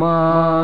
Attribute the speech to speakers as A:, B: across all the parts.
A: มา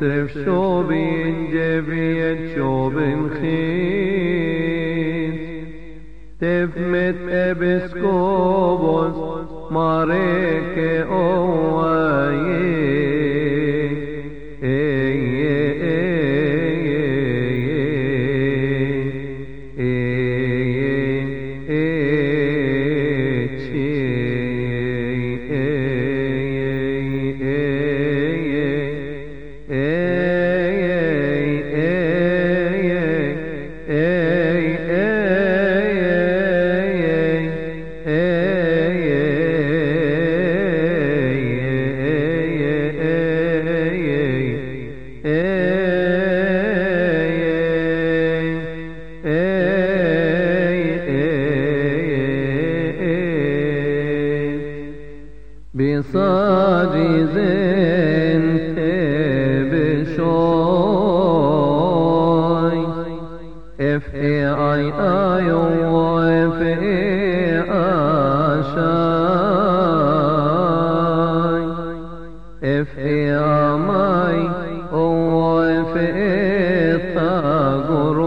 A: sef shobin jevi et shobin chiz. Tev met ebe بصاج زين بشوي اف اي اي اي اف اي اشاي اف اي اماي اف اي طاقرو